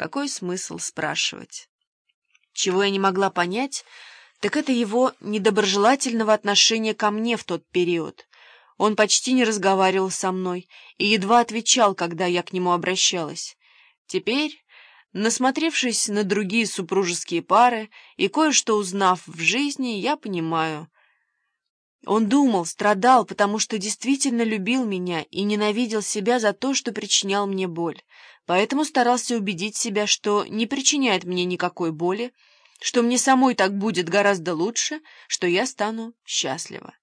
какой смысл спрашивать? Чего я не могла понять, так это его недоброжелательного отношения ко мне в тот период. Он почти не разговаривал со мной и едва отвечал, когда я к нему обращалась. Теперь, насмотревшись на другие супружеские пары и кое-что узнав в жизни, я понимаю. Он думал, страдал, потому что действительно любил меня и ненавидел себя за то, что причинял мне боль. Поэтому старался убедить себя, что не причиняет мне никакой боли, что мне самой так будет гораздо лучше, что я стану счастлива.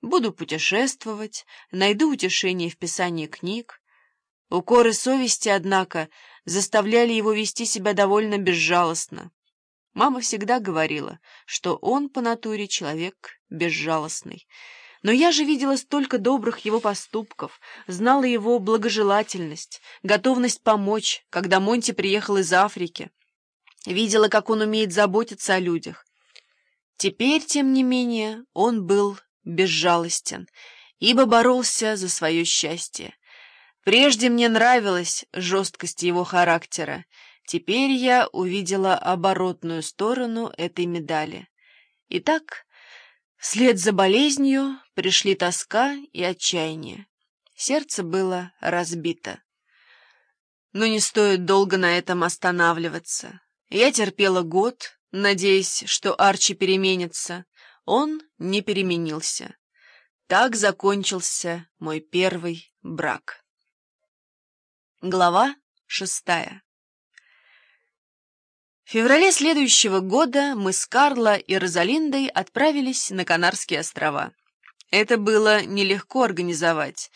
Буду путешествовать, найду утешение в писании книг. Укоры совести, однако, заставляли его вести себя довольно безжалостно. Мама всегда говорила, что он по натуре человек безжалостный. Но я же видела столько добрых его поступков, знала его благожелательность, готовность помочь, когда Монти приехал из Африки. Видела, как он умеет заботиться о людях. Теперь, тем не менее, он был безжалостен, ибо боролся за свое счастье. Прежде мне нравилась жесткость его характера, теперь я увидела оборотную сторону этой медали. Итак, вслед за болезнью пришли тоска и отчаяние. Сердце было разбито. Но не стоит долго на этом останавливаться. Я терпела год, надеясь, что Арчи переменится. Он не переменился. Так закончился мой первый брак. Глава шестая В феврале следующего года мы с Карло и Розалиндой отправились на Канарские острова. Это было нелегко организовать,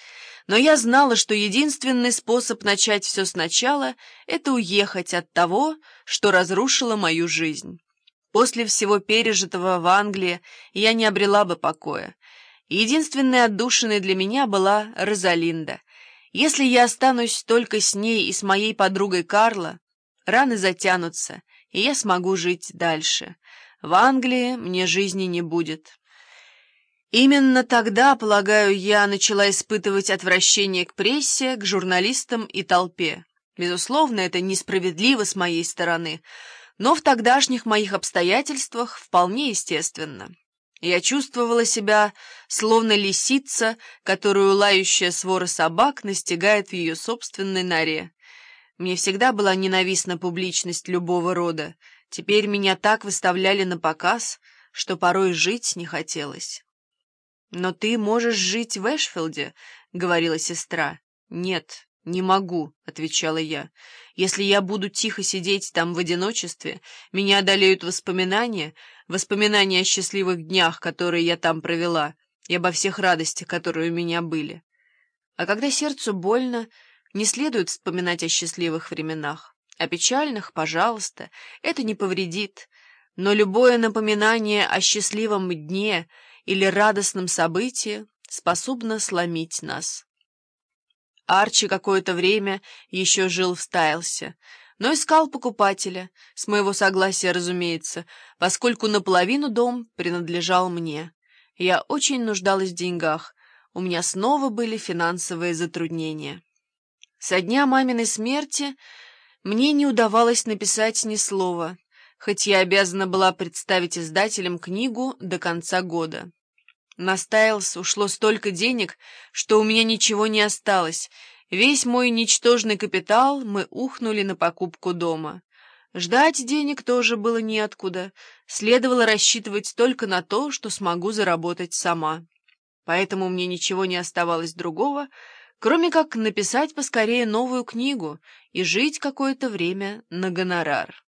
но я знала, что единственный способ начать все сначала — это уехать от того, что разрушило мою жизнь. После всего пережитого в Англии я не обрела бы покоя. Единственной отдушиной для меня была Розалинда. Если я останусь только с ней и с моей подругой Карла, раны затянутся, и я смогу жить дальше. В Англии мне жизни не будет». Именно тогда, полагаю, я начала испытывать отвращение к прессе, к журналистам и толпе. Безусловно, это несправедливо с моей стороны, но в тогдашних моих обстоятельствах вполне естественно. Я чувствовала себя словно лисица, которую лающая свора собак настигает в ее собственной норе. Мне всегда была ненавистна публичность любого рода. Теперь меня так выставляли на показ, что порой жить не хотелось. «Но ты можешь жить в Эшфилде», — говорила сестра. «Нет, не могу», — отвечала я. «Если я буду тихо сидеть там в одиночестве, меня одолеют воспоминания, воспоминания о счастливых днях, которые я там провела, и обо всех радостях, которые у меня были. А когда сердцу больно, не следует вспоминать о счастливых временах. О печальных, пожалуйста, это не повредит, но любое напоминание о счастливом дне — или радостном событии способно сломить нас. Арчи какое-то время еще жил в Стайлсе, но искал покупателя, с моего согласия, разумеется, поскольку наполовину дом принадлежал мне. Я очень нуждалась в деньгах, у меня снова были финансовые затруднения. Со дня маминой смерти мне не удавалось написать ни слова, хоть я обязана была представить издателям книгу до конца года. На Стайлс ушло столько денег, что у меня ничего не осталось. Весь мой ничтожный капитал мы ухнули на покупку дома. Ждать денег тоже было неоткуда. Следовало рассчитывать только на то, что смогу заработать сама. Поэтому мне ничего не оставалось другого, кроме как написать поскорее новую книгу и жить какое-то время на гонорар.